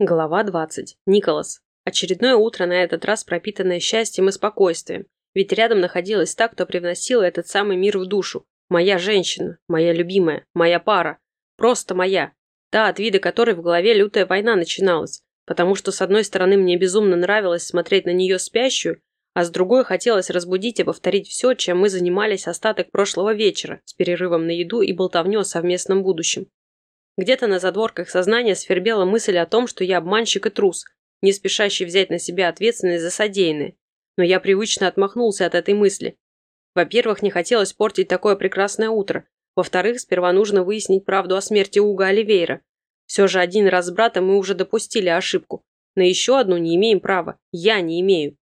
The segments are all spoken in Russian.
Глава 20. Николас. Очередное утро, на этот раз пропитанное счастьем и спокойствием. Ведь рядом находилась та, кто привносила этот самый мир в душу. Моя женщина, моя любимая, моя пара. Просто моя. Та, от вида которой в голове лютая война начиналась. Потому что, с одной стороны, мне безумно нравилось смотреть на нее спящую, а с другой хотелось разбудить и повторить все, чем мы занимались остаток прошлого вечера, с перерывом на еду и болтовню о совместном будущем. Где-то на задворках сознания свербела мысль о том, что я обманщик и трус, не спешащий взять на себя ответственность за содеянное. Но я привычно отмахнулся от этой мысли. Во-первых, не хотелось портить такое прекрасное утро. Во-вторых, сперва нужно выяснить правду о смерти Уга Оливейра. Все же один раз с братом мы уже допустили ошибку. На еще одну не имеем права. Я не имею.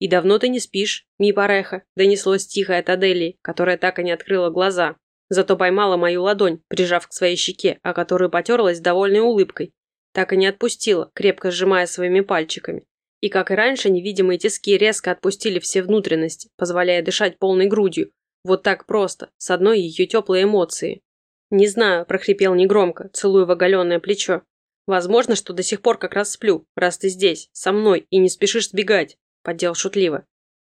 «И давно ты не спишь, ми пареха?» – донеслось тихо от Аделии, которая так и не открыла глаза. Зато поймала мою ладонь, прижав к своей щеке, о которую потерлась довольной улыбкой. Так и не отпустила, крепко сжимая своими пальчиками. И, как и раньше, невидимые тиски резко отпустили все внутренности, позволяя дышать полной грудью. Вот так просто, с одной ее теплой эмоции. «Не знаю», – прохрипел негромко, целуя в оголенное плечо. «Возможно, что до сих пор как раз сплю, раз ты здесь, со мной, и не спешишь сбегать», – поддел шутливо.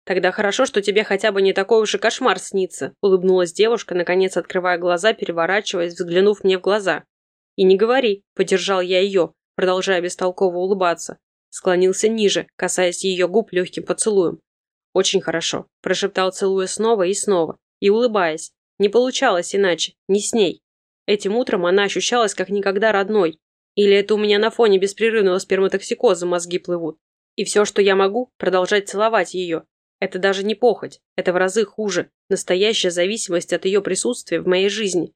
«Тогда хорошо, что тебе хотя бы не такой уж и кошмар снится», улыбнулась девушка, наконец открывая глаза, переворачиваясь, взглянув мне в глаза. «И не говори», – поддержал я ее, продолжая бестолково улыбаться. Склонился ниже, касаясь ее губ легким поцелуем. «Очень хорошо», – прошептал, целуя снова и снова, и улыбаясь. Не получалось иначе, не с ней. Этим утром она ощущалась как никогда родной. Или это у меня на фоне беспрерывного сперматоксикоза мозги плывут. И все, что я могу, продолжать целовать ее, это даже не похоть, это в разы хуже, настоящая зависимость от ее присутствия в моей жизни.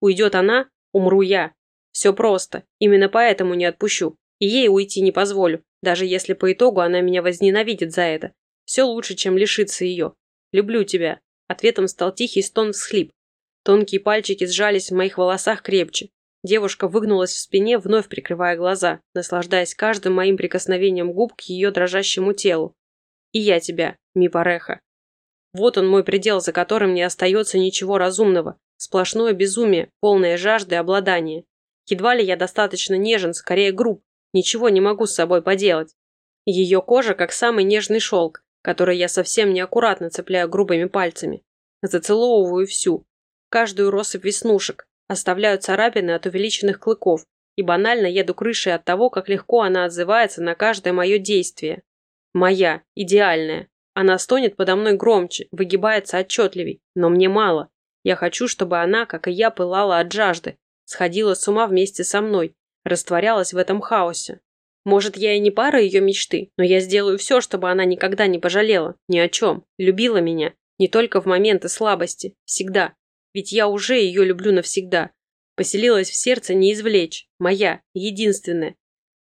Уйдет она, умру я. Все просто, именно поэтому не отпущу. И ей уйти не позволю, даже если по итогу она меня возненавидит за это. Все лучше, чем лишиться ее. Люблю тебя. Ответом стал тихий стон-всхлип. Тонкие пальчики сжались в моих волосах крепче. Девушка выгнулась в спине, вновь прикрывая глаза, наслаждаясь каждым моим прикосновением губ к ее дрожащему телу. И я тебя, Мипареха. Вот он мой предел, за которым не остается ничего разумного. Сплошное безумие, полное жажды обладания. Едва ли я достаточно нежен, скорее груб. Ничего не могу с собой поделать. Ее кожа как самый нежный шелк, который я совсем неаккуратно цепляю грубыми пальцами. Зацеловываю всю. Каждую россыпь веснушек. Оставляю царапины от увеличенных клыков. И банально еду крышей от того, как легко она отзывается на каждое мое действие. Моя, идеальная. Она стонет подо мной громче, выгибается отчетливей, но мне мало. Я хочу, чтобы она, как и я, пылала от жажды, сходила с ума вместе со мной, растворялась в этом хаосе. Может, я и не пара ее мечты, но я сделаю все, чтобы она никогда не пожалела, ни о чем, любила меня, не только в моменты слабости, всегда. Ведь я уже ее люблю навсегда. Поселилась в сердце не извлечь, моя, единственная,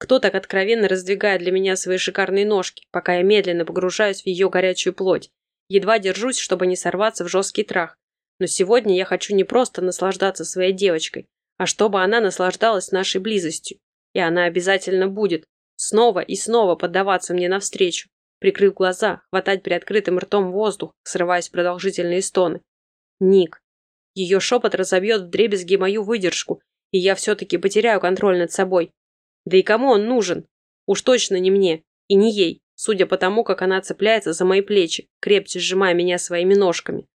кто так откровенно раздвигает для меня свои шикарные ножки, пока я медленно погружаюсь в ее горячую плоть? Едва держусь, чтобы не сорваться в жесткий трах. Но сегодня я хочу не просто наслаждаться своей девочкой, а чтобы она наслаждалась нашей близостью. И она обязательно будет. Снова и снова поддаваться мне навстречу. Прикрыв глаза, хватать приоткрытым ртом воздух, срываясь в продолжительные стоны. Ник. Ее шепот разобьет вдребезги мою выдержку, и я все-таки потеряю контроль над собой. Да и кому он нужен? Уж точно не мне. И не ей, судя по тому, как она цепляется за мои плечи, крепче сжимая меня своими ножками.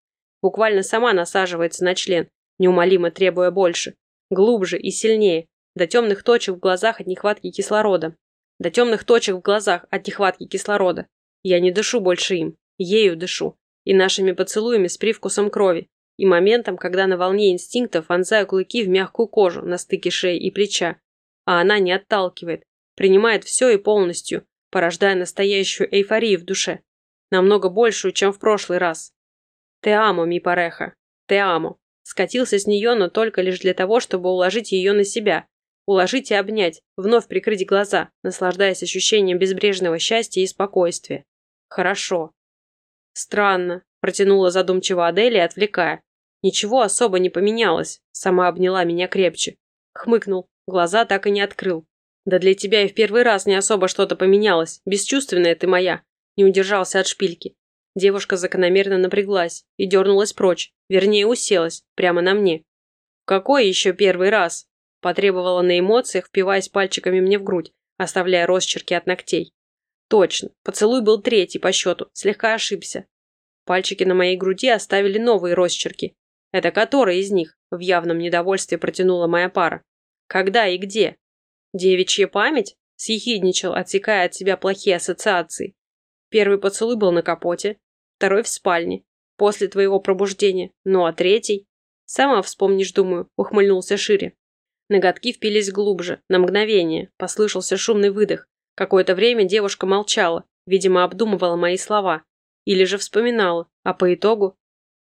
Буквально сама насаживается на член, неумолимо требуя больше. Глубже и сильнее, до темных точек в глазах от нехватки кислорода. До темных точек в глазах от нехватки кислорода. Я не дышу больше им, ею дышу. И нашими поцелуями с привкусом крови. И моментом, когда на волне инстинктов вонзаю клыки в мягкую кожу на стыке шеи и плеча, а она не отталкивает, принимает все и полностью, порождая настоящую эйфорию в душе, намного большую, чем в прошлый раз. «Те амо, ми пареха, те амо», скатился с нее, но только лишь для того, чтобы уложить ее на себя, уложить и обнять, вновь прикрыть глаза, наслаждаясь ощущением безбрежного счастья и спокойствия. «Хорошо». «Странно», – протянула задумчиво Аделия, отвлекая. «Ничего особо не поменялось», – сама обняла меня крепче. Хмыкнул, Глаза так и не открыл. Да для тебя и в первый раз не особо что-то поменялось. Бесчувственная ты моя. Не удержался от шпильки. Девушка закономерно напряглась и дернулась прочь. Вернее, уселась. Прямо на мне. «Какой еще первый раз?» Потребовала на эмоциях, впиваясь пальчиками мне в грудь, оставляя росчерки от ногтей. Точно, поцелуй был третий по счету, слегка ошибся. Пальчики на моей груди оставили новые росчерки. Это который из них? В явном недовольстве протянула моя пара. Когда и где? Девичья память? Съехидничал, отсекая от себя плохие ассоциации. Первый поцелуй был на капоте, второй в спальне, после твоего пробуждения, ну а третий... Сама вспомнишь, думаю, ухмыльнулся шире. Ноготки впились глубже, на мгновение, послышался шумный выдох. Какое-то время девушка молчала, видимо, обдумывала мои слова. Или же вспоминала, а по итогу...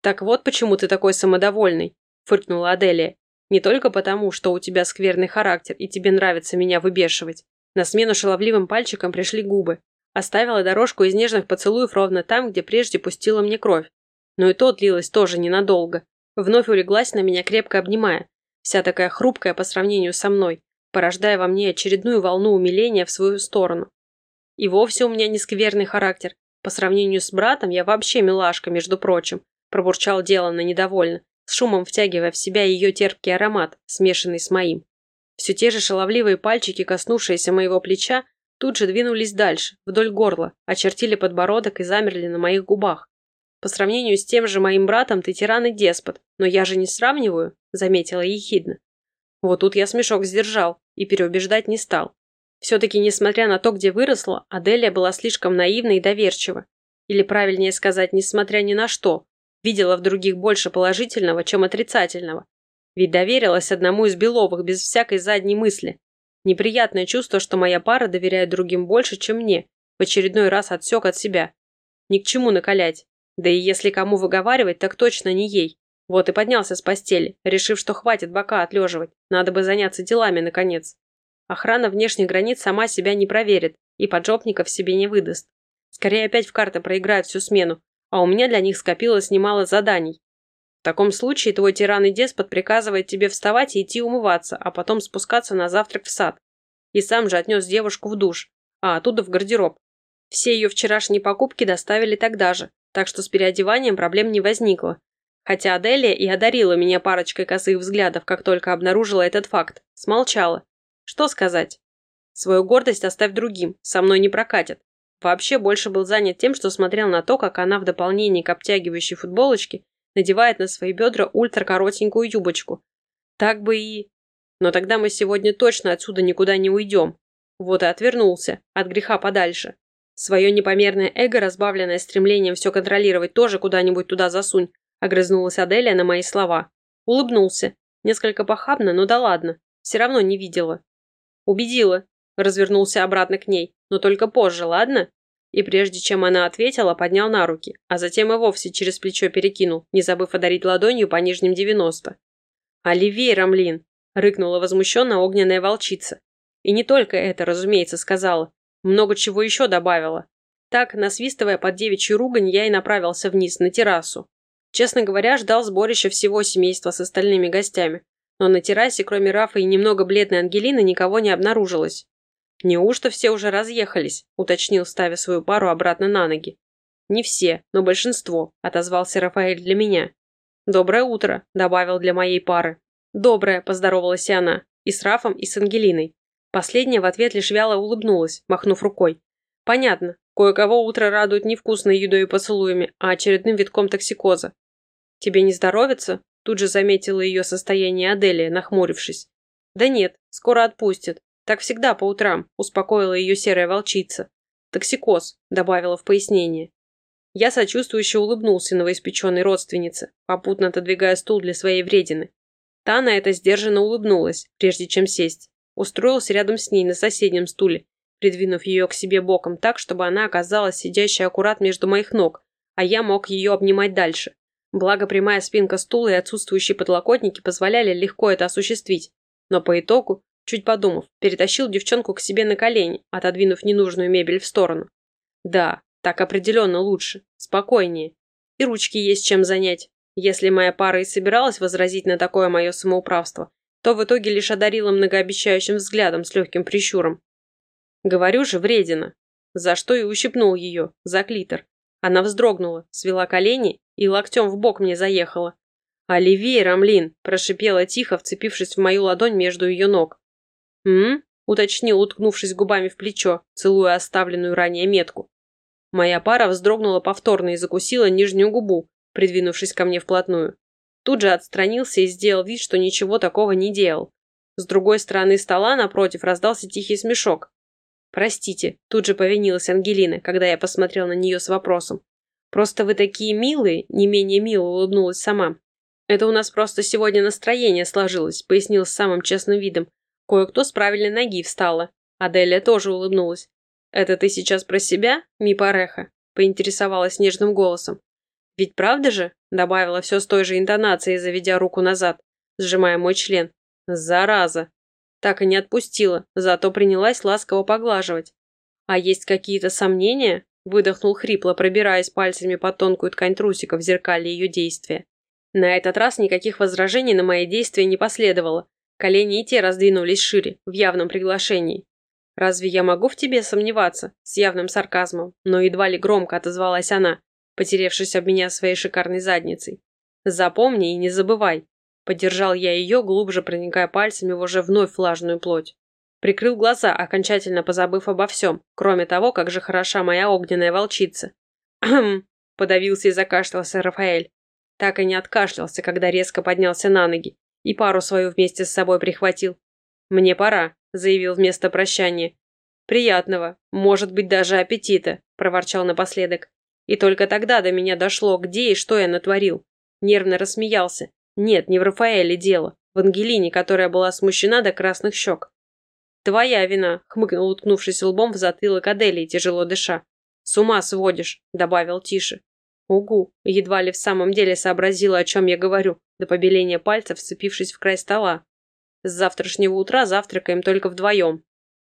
«Так вот почему ты такой самодовольный», – фыркнула Аделия. «Не только потому, что у тебя скверный характер и тебе нравится меня выбешивать. На смену шаловливым пальчикам пришли губы. Оставила дорожку из нежных поцелуев ровно там, где прежде пустила мне кровь. Но и то длилось тоже ненадолго. Вновь улеглась на меня, крепко обнимая. Вся такая хрупкая по сравнению со мной, порождая во мне очередную волну умиления в свою сторону. И вовсе у меня не скверный характер. По сравнению с братом я вообще милашка, между прочим. Пробурчал деланно недовольно, с шумом втягивая в себя ее терпкий аромат, смешанный с моим. Все те же шаловливые пальчики, коснувшиеся моего плеча, тут же двинулись дальше, вдоль горла, очертили подбородок и замерли на моих губах. По сравнению с тем же моим братом ты тиран и деспот, но я же не сравниваю, заметила ехидно. Вот тут я смешок сдержал и переубеждать не стал. Все-таки, несмотря на то, где выросла, Аделия была слишком наивна и доверчива. Или, правильнее сказать, несмотря ни на что, видела в других больше положительного, чем отрицательного. Ведь доверилась одному из Беловых без всякой задней мысли. Неприятное чувство, что моя пара доверяет другим больше, чем мне, в очередной раз отсек от себя. Ни к чему накалять. Да и если кому выговаривать, так точно не ей. Вот и поднялся с постели, решив, что хватит бока отлеживать. Надо бы заняться делами, наконец. Охрана внешних границ сама себя не проверит и поджопников себе не выдаст. Скорее опять в карты проиграют всю смену, а у меня для них скопилось немало заданий. В таком случае твой тиран и деспот приказывает тебе вставать и идти умываться, а потом спускаться на завтрак в сад. И сам же отнес девушку в душ, а оттуда в гардероб. Все ее вчерашние покупки доставили тогда же, так что с переодеванием проблем не возникло. Хотя Аделия и одарила меня парочкой косых взглядов, как только обнаружила этот факт. Смолчала. Что сказать? Свою гордость оставь другим, со мной не прокатит. Вообще больше был занят тем, что смотрел на то, как она в дополнение к обтягивающей футболочке надевает на свои бедра ультракоротенькую юбочку. Так бы и... Но тогда мы сегодня точно отсюда никуда не уйдем. Вот и отвернулся, от греха подальше. Свое непомерное эго, разбавленное стремлением все контролировать, тоже куда-нибудь туда засунь, огрызнулась Аделия на мои слова. Улыбнулся. Несколько похабно, но да ладно. Все равно не видела. Убедила. Развернулся обратно к ней. Но только позже, ладно? И прежде чем она ответила, поднял на руки, а затем и вовсе через плечо перекинул, не забыв одарить ладонью по нижним девяносто. «Оливей, Рамлин!» – рыкнула возмущенно огненная волчица. И не только это, разумеется, сказала. Много чего еще добавила. Так, насвистывая под девичью ругань, я и направился вниз, на террасу. Честно говоря, ждал сборища всего семейства с остальными гостями. Но на террасе, кроме Рафа и немного бледной Ангелины, никого не обнаружилось. «Неужто все уже разъехались?» – уточнил, ставя свою пару обратно на ноги. «Не все, но большинство», – отозвался Рафаэль для меня. «Доброе утро», – добавил для моей пары. «Доброе», – поздоровалась и она. И с Рафом, и с Ангелиной. Последняя в ответ лишь вяло улыбнулась, махнув рукой. «Понятно. Кое-кого утро радует не вкусной едой и поцелуями, а очередным витком токсикоза. Тебе не здоровится?» Тут же заметила ее состояние Аделия, нахмурившись. «Да нет, скоро отпустят. Так всегда по утрам, успокоила ее серая волчица. Токсикоз, добавила в пояснение. Я сочувствующе улыбнулся новоиспеченной родственнице, попутно отодвигая стул для своей вредины. Та на это сдержанно улыбнулась, прежде чем сесть. Устроился рядом с ней на соседнем стуле, придвинув ее к себе боком так, чтобы она оказалась сидящей аккурат между моих ног, а я мог ее обнимать дальше. Благо прямая спинка стула и отсутствующие подлокотники позволяли легко это осуществить. Но по итогу Чуть подумав, перетащил девчонку к себе на колени, отодвинув ненужную мебель в сторону. Да, так определенно лучше, спокойнее. И ручки есть чем занять. Если моя пара и собиралась возразить на такое мое самоуправство, то в итоге лишь одарила многообещающим взглядом с легким прищуром. Говорю же, вредина. За что и ущипнул ее, за клитор. Она вздрогнула, свела колени и локтем в бок мне заехала. «Оливей, Рамлин!» – прошипела тихо, вцепившись в мою ладонь между ее ног. «М?» Уточнил, уткнувшись губами в плечо, целуя оставленную ранее метку. Моя пара вздрогнула повторно и закусила нижнюю губу, придвинувшись ко мне вплотную. Тут же отстранился и сделал вид, что ничего такого не делал. С другой стороны стола напротив раздался тихий смешок. «Простите», – тут же повинилась Ангелина, когда я посмотрел на нее с вопросом. «Просто вы такие милые», – не менее мило улыбнулась сама. «Это у нас просто сегодня настроение сложилось», – пояснил с самым честным видом. Кое-кто с правильной ноги встала. Аделия тоже улыбнулась. «Это ты сейчас про себя, ми пареха?» – поинтересовалась нежным голосом. «Ведь правда же?» – добавила все с той же интонацией, заведя руку назад, сжимая мой член. «Зараза!» Так и не отпустила, зато принялась ласково поглаживать. «А есть какие-то сомнения?» – выдохнул хрипло, пробираясь пальцами по тонкую ткань трусика в зеркале ее действия. На этот раз никаких возражений на мои действия не последовало. Колени и те раздвинулись шире, в явном приглашении. «Разве я могу в тебе сомневаться?» С явным сарказмом, но едва ли громко отозвалась она, потеревшись об меня своей шикарной задницей. «Запомни и не забывай». Поддержал я ее, глубже проникая пальцами в уже вновь влажную плоть. Прикрыл глаза, окончательно позабыв обо всем, кроме того, как же хороша моя огненная волчица. «Хм!» – подавился и закашлялся Рафаэль. Так и не откашлялся, когда резко поднялся на ноги и пару свою вместе с собой прихватил. «Мне пора», – заявил вместо прощания. «Приятного, может быть, даже аппетита», – проворчал напоследок. И только тогда до меня дошло, где и что я натворил. Нервно рассмеялся. Нет, не в Рафаэле дело. В Ангелине, которая была смущена до красных щек. «Твоя вина», — хмыкнул, уткнувшись лбом в затылок Аделии, тяжело дыша. «С ума сводишь», — добавил тише. Угу, едва ли в самом деле сообразила, о чем я говорю, до побеления пальцев, вцепившись в край стола. С завтрашнего утра завтракаем только вдвоем.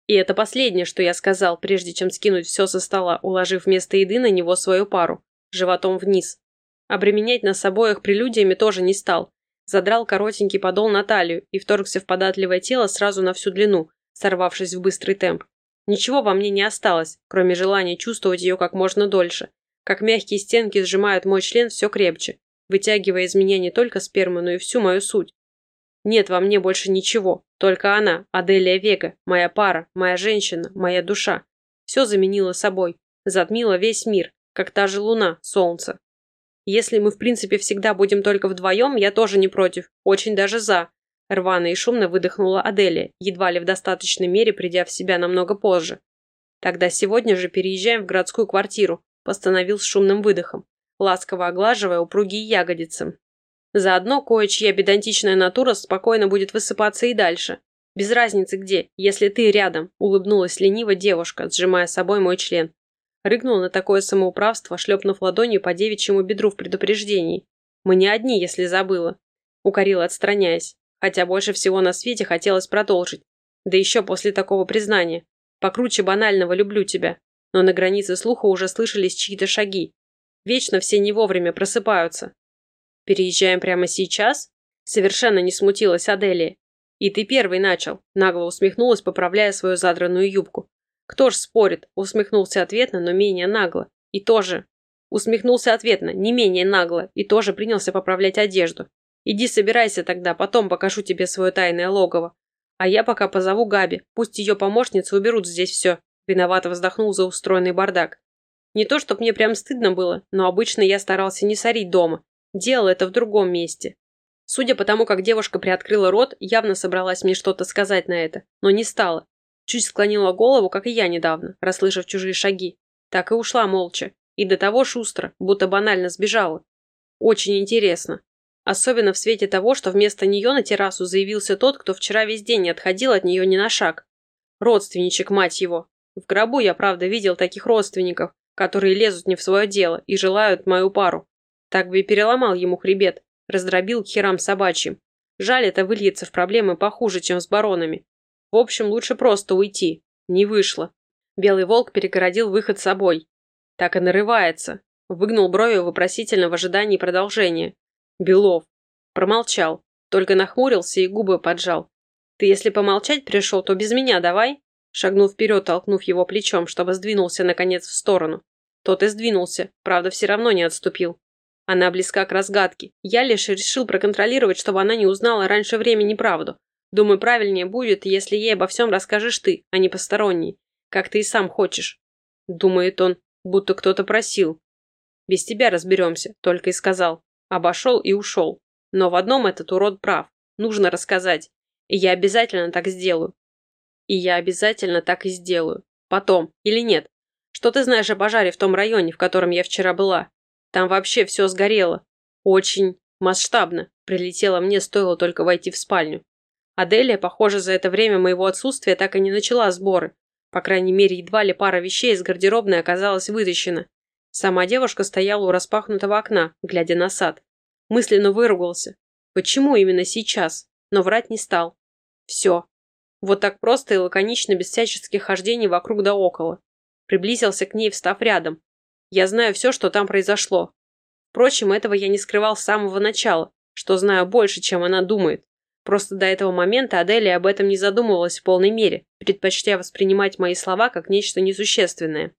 И это последнее, что я сказал, прежде чем скинуть все со стола, уложив вместо еды на него свою пару, животом вниз. Обременять нас обоих прелюдиями тоже не стал. Задрал коротенький подол на талию и вторгся в податливое тело сразу на всю длину, сорвавшись в быстрый темп. Ничего во мне не осталось, кроме желания чувствовать ее как можно дольше, как мягкие стенки сжимают мой член все крепче, вытягивая из меня не только сперму, но и всю мою суть. Нет во мне больше ничего, только она, Аделия Вега, моя пара, моя женщина, моя душа. Все заменила собой, затмила весь мир, как та же луна, солнце. Если мы, в принципе, всегда будем только вдвоем, я тоже не против, очень даже за. Рвано и шумно выдохнула Аделия, едва ли в достаточной мере придя в себя намного позже. Тогда сегодня же переезжаем в городскую квартиру, постановил с шумным выдохом, ласково оглаживая упругие ягодицы. Заодно кое-чья педантичная натура спокойно будет высыпаться и дальше. Без разницы где, если ты рядом, улыбнулась лениво девушка, сжимая собой мой член. Рыгнул на такое самоуправство, шлепнув ладонью по девичьему бедру в предупреждении. Мы не одни, если забыла. Укорила, отстраняясь. Хотя больше всего на свете хотелось продолжить. Да еще после такого признания. Покруче банального «люблю тебя» но на границе слуха уже слышались чьи-то шаги. Вечно все не вовремя просыпаются. «Переезжаем прямо сейчас?» Совершенно не смутилась Аделия. «И ты первый начал», – нагло усмехнулась, поправляя свою задранную юбку. «Кто ж спорит?» – усмехнулся ответно, но менее нагло. «И тоже». Усмехнулся ответно, не менее нагло, и тоже принялся поправлять одежду. «Иди собирайся тогда, потом покажу тебе свое тайное логово. А я пока позову Габи, пусть ее помощницы уберут здесь все». Виновато вздохнул за устроенный бардак. Не то, чтоб мне прям стыдно было, но обычно я старался не сорить дома. Делал это в другом месте. Судя по тому, как девушка приоткрыла рот, явно собралась мне что-то сказать на это, но не стала. Чуть склонила голову, как и я недавно, расслышав чужие шаги. Так и ушла молча. И до того шустро, будто банально сбежала. Очень интересно. Особенно в свете того, что вместо нее на террасу заявился тот, кто вчера весь день не отходил от нее ни на шаг. Родственничек, мать его. В гробу я, правда, видел таких родственников, которые лезут не в свое дело и желают мою пару. Так бы и переломал ему хребет, раздробил к херам собачьим. Жаль, это выльется в проблемы похуже, чем с баронами. В общем, лучше просто уйти. Не вышло. Белый волк перегородил выход собой. Так и нарывается. Выгнул брови вопросительно в ожидании продолжения. Белов. Промолчал. Только нахмурился и губы поджал. Ты если помолчать пришел, то без меня давай. Шагнул вперед, толкнув его плечом, чтобы сдвинулся, наконец, в сторону. Тот и сдвинулся, правда, все равно не отступил. Она близка к разгадке. Я лишь решил проконтролировать, чтобы она не узнала раньше времени правду. Думаю, правильнее будет, если ей обо всем расскажешь ты, а не посторонний, как ты и сам хочешь. Думает он, будто кто-то просил. Без тебя разберемся, только и сказал. Обошел и ушел. Но в одном этот урод прав. Нужно рассказать. И я обязательно так сделаю. И я обязательно так и сделаю. Потом. Или нет? Что ты знаешь о пожаре в том районе, в котором я вчера была? Там вообще все сгорело. Очень масштабно. Прилетело мне, стоило только войти в спальню. Аделия, похоже, за это время моего отсутствия так и не начала сборы. По крайней мере, едва ли пара вещей из гардеробной оказалась вытащена. Сама девушка стояла у распахнутого окна, глядя на сад. Мысленно выругался. Почему именно сейчас? Но врать не стал. Все. Вот так просто и лаконично, без всяческих хождений вокруг да около. Приблизился к ней, встав рядом. Я знаю все, что там произошло. Впрочем, этого я не скрывал с самого начала, что знаю больше, чем она думает. Просто до этого момента Аделия об этом не задумывалась в полной мере, предпочтя воспринимать мои слова как нечто несущественное.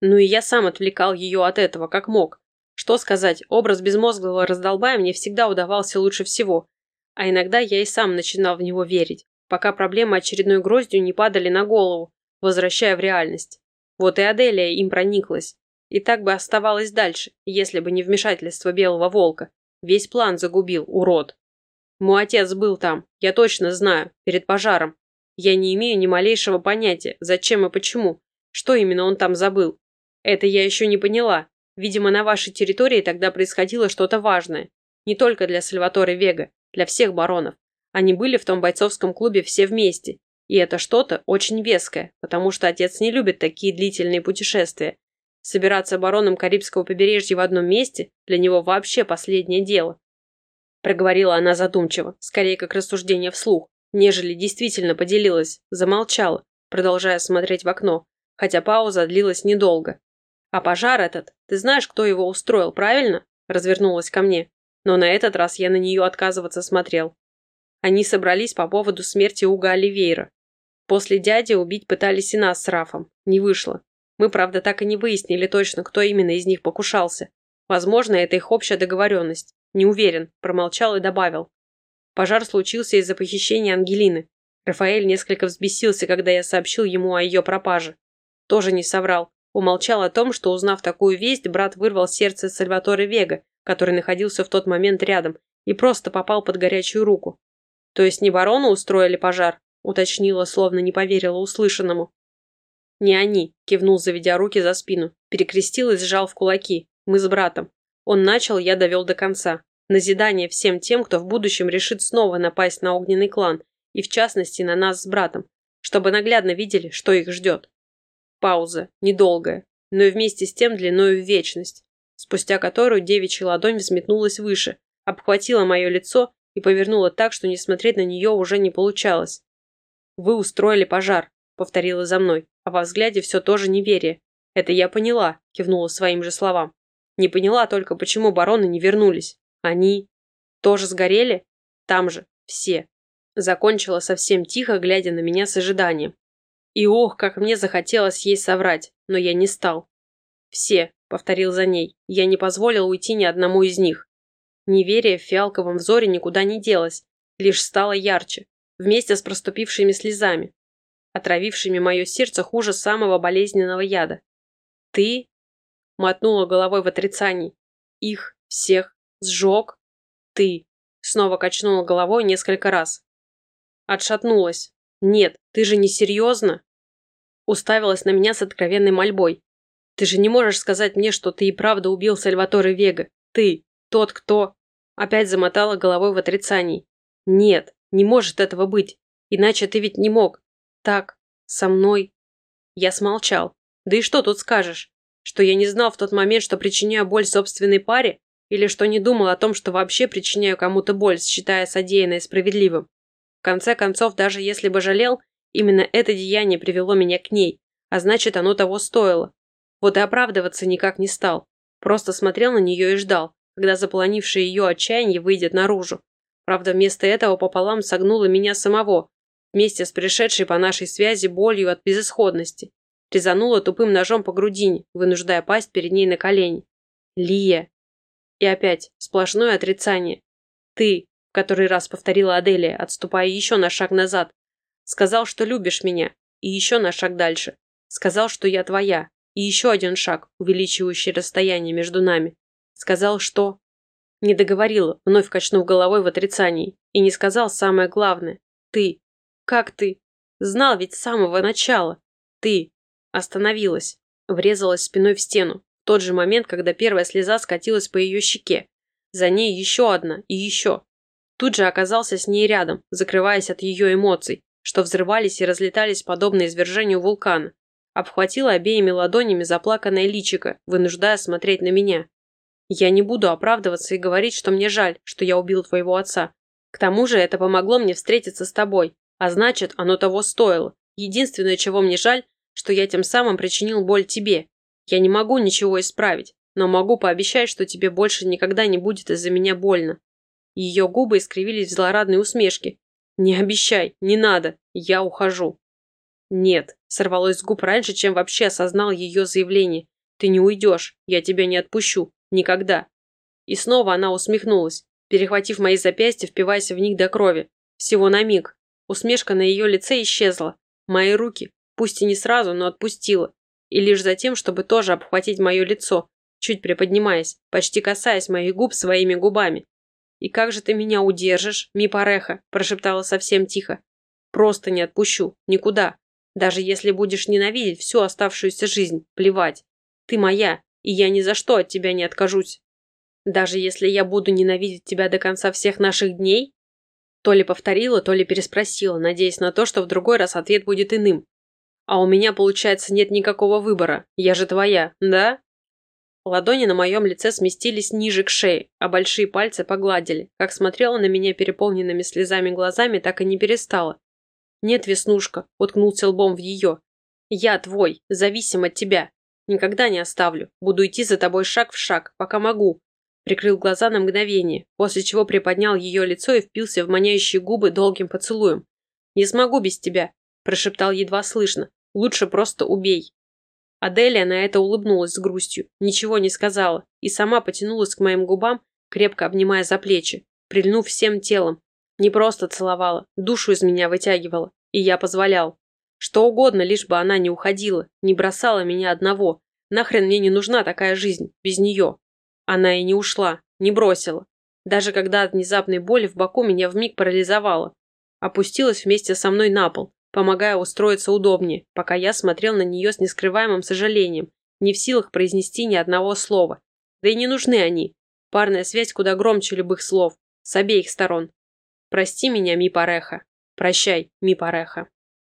Ну и я сам отвлекал ее от этого, как мог. Что сказать, образ безмозглого раздолбая мне всегда удавался лучше всего, а иногда я и сам начинал в него верить, пока проблемы очередной гроздью не падали на голову, возвращая в реальность. Вот и Аделия им прониклась. И так бы оставалось дальше, если бы не вмешательство белого волка. Весь план загубил, урод. Мой отец был там, я точно знаю, перед пожаром. Я не имею ни малейшего понятия, зачем и почему, что именно он там забыл. Это я еще не поняла. Видимо, на вашей территории тогда происходило что-то важное. Не только для Сальваторе Вега, для всех баронов. Они были в том бойцовском клубе все вместе. И это что-то очень веское, потому что отец не любит такие длительные путешествия. Собираться бароном Карибского побережья в одном месте для него вообще последнее дело. Проговорила она задумчиво, скорее как рассуждение вслух, нежели действительно поделилась, замолчала, продолжая смотреть в окно, хотя пауза длилась недолго. А пожар этот, ты знаешь, кто его устроил, правильно? Развернулась ко мне. Но на этот раз я на нее отказываться смотрел. Они собрались по поводу смерти Уга Оливейра. После дяди убить пытались и нас с Рафом. Не вышло. Мы, правда, так и не выяснили точно, кто именно из них покушался. Возможно, это их общая договоренность. Не уверен, промолчал и добавил. Пожар случился из-за похищения Ангелины. Рафаэль несколько взбесился, когда я сообщил ему о ее пропаже. Тоже не соврал. Умолчал о том, что, узнав такую весть, брат вырвал сердце Сальваторе Вега, который находился в тот момент рядом, и просто попал под горячую руку. То есть не барону устроили пожар? Уточнила, словно не поверила услышанному. «Не они», – кивнул, заведя руки за спину. Перекрестил и сжал в кулаки. «Мы с братом. Он начал, я довел до конца. Назидание всем тем, кто в будущем решит снова напасть на огненный клан, и в частности на нас с братом, чтобы наглядно видели, что их ждет. Пауза, недолгая, но и вместе с тем длиною в вечность, спустя которую девичья ладонь взметнулась выше, обхватила мое лицо и повернула так, что не смотреть на нее уже не получалось. «Вы устроили пожар», — повторила за мной, а во взгляде все тоже неверие. «Это я поняла», — кивнула своим же словам. «Не поняла только, почему бароны не вернулись. Они тоже сгорели? Там же, все». Закончила совсем тихо, глядя на меня с ожиданием. И ох, как мне захотелось ей соврать, но я не стал. «Все», — повторил за ней, — «я не позволил уйти ни одному из них». Неверие в фиалковом взоре никуда не делось, лишь стало ярче, вместе с проступившими слезами, отравившими мое сердце хуже самого болезненного яда. «Ты?» — мотнула головой в отрицании. «Их всех сжег? Ты?» — снова качнула головой несколько раз. Отшатнулась, «Нет, ты же не серьезно?» Уставилась на меня с откровенной мольбой. «Ты же не можешь сказать мне, что ты и правда убил Сальваторе Вега. Ты, тот, кто...» Опять замотала головой в отрицании. «Нет, не может этого быть. Иначе ты ведь не мог. Так, со мной...» Я смолчал. «Да и что тут скажешь? Что я не знал в тот момент, что причиняю боль собственной паре? Или что не думал о том, что вообще причиняю кому-то боль, считая содеянное справедливым? В конце концов, даже если бы жалел, именно это деяние привело меня к ней, а значит, оно того стоило. Вот и оправдываться никак не стал. Просто смотрел на нее и ждал, когда заполонившее ее отчаяние выйдет наружу. Правда, вместо этого пополам согнуло меня самого, вместе с пришедшей по нашей связи болью от безысходности. Резанула тупым ножом по грудине, вынуждая пасть перед ней на колени. «Лия!» И опять сплошное отрицание. «Ты! в который раз повторила Аделия, отступая еще на шаг назад. Сказал, что любишь меня, и еще на шаг дальше. Сказал, что я твоя, и еще один шаг, увеличивающий расстояние между нами. Сказал, что... Не договорила, вновь качнув головой в отрицании, и не сказал самое главное. Ты. Как ты? Знал ведь с самого начала. Ты. Остановилась. Врезалась спиной в стену. В тот же момент, когда первая слеза скатилась по ее щеке. За ней еще одна и еще. Тут же оказался с ней рядом, закрываясь от ее эмоций, что взрывались и разлетались подобно извержению вулкана. Обхватила обеими ладонями заплаканное личико, вынуждая смотреть на меня. Я не буду оправдываться и говорить, что мне жаль, что я убил твоего отца. К тому же это помогло мне встретиться с тобой, а значит, оно того стоило. Единственное, чего мне жаль, что я тем самым причинил боль тебе. Я не могу ничего исправить, но могу пообещать, что тебе больше никогда не будет из-за меня больно. Ее губы искривились в злорадной усмешке. Не обещай, не надо, я ухожу. Нет, сорвалось с губ раньше, чем вообще осознал ее заявление. Ты не уйдешь, я тебя не отпущу. Никогда. И снова она усмехнулась, перехватив мои запястья, впиваясь в них до крови. Всего на миг. Усмешка на ее лице исчезла. Мои руки, пусть и не сразу, но отпустила. И лишь затем, чтобы тоже обхватить мое лицо, чуть приподнимаясь, почти касаясь моих губ своими губами. «И как же ты меня удержишь, ми пареха?» – прошептала совсем тихо. «Просто не отпущу. Никуда. Даже если будешь ненавидеть всю оставшуюся жизнь, плевать. Ты моя, и я ни за что от тебя не откажусь. Даже если я буду ненавидеть тебя до конца всех наших дней? То ли повторила, то ли переспросила, надеясь на то, что в другой раз ответ будет иным. А у меня, получается, нет никакого выбора. Я же твоя, да? Ладони на моем лице сместились ниже к шее, а большие пальцы погладили. Как смотрела на меня переполненными слезами глазами, так и не перестала. «Нет, Веснушка», — уткнулся лбом в ее. «Я твой, зависим от тебя. Никогда не оставлю. Буду идти за тобой шаг в шаг, пока могу. Прикрыл глаза на мгновение, после чего приподнял ее лицо и впился в манящие губы долгим поцелуем. «Не смогу без тебя», – прошептал едва слышно. «Лучше просто убей». Аделия на это улыбнулась с грустью, ничего не сказала, и сама потянулась к моим губам, крепко обнимая за плечи, прильнув всем телом. Не просто целовала, душу из меня вытягивала, и я позволял. Что угодно, лишь бы она не уходила, не бросала меня одного. Нахрен мне не нужна такая жизнь, без нее. Она и не ушла, не бросила. Даже когда от внезапной боли в боку меня вмиг парализовала. Опустилась вместе со мной на пол, помогая устроиться удобнее, пока я смотрел на нее с нескрываемым сожалением, не в силах произнести ни одного слова. Да и не нужны они. Парная связь куда громче любых слов. С обеих сторон. Прости меня, Ми Пареха. Прощай, Ми Пареха.